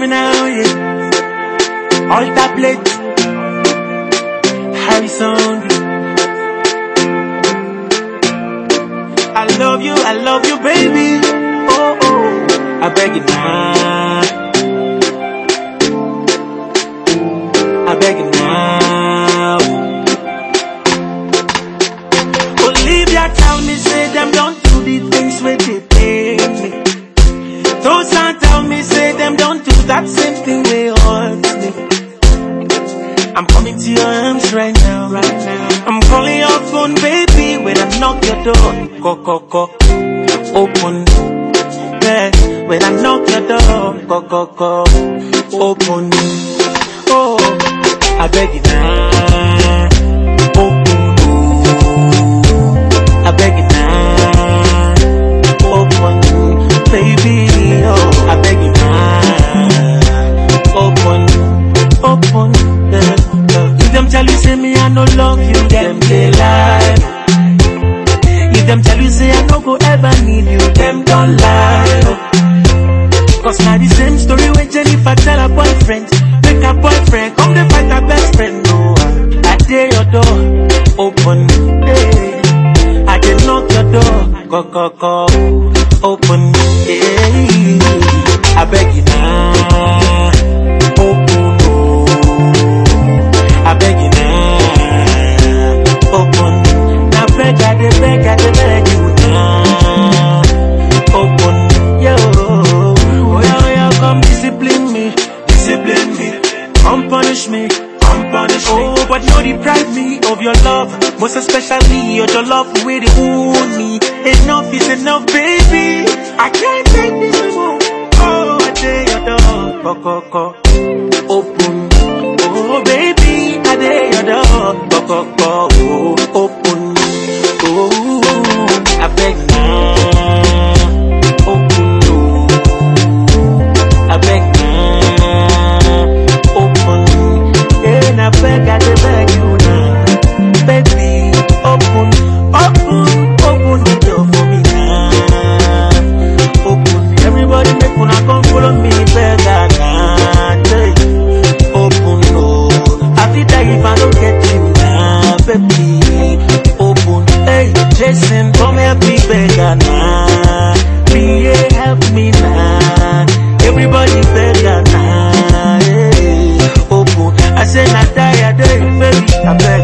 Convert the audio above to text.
me now, yeah. Alter plate. Harrison. I love you, I love you, baby. Oh, oh. I beg you now. That same thing they hurt me. I'm coming to your arms right now, right now. I'm calling your phone, baby, when I knock your door. Go, go, go, open. Yeah, when I knock your door, go, go, go, open. Oh, I beg you now, no love you, them they lie. If them tell you say I no go ever need you, them don't lie. Cause now the same story when Jennifer tell her boyfriend, make her boyfriend come to fight her best friend. No, I dare your door, open. Hey. I can knock your door, go go go, come punish me. Come punish me. Oh, but no deprive me of your love, most especially your your love with the wound me. Enough is enough, baby. I can't take this anymore. Oh, I dare your door, go, open. Oh, baby, I dare your door, oh, open. Oh, I beg Come help me, beggar now, me, help me now. Everybody beggar hey, open. I say, not die, baby, I beg.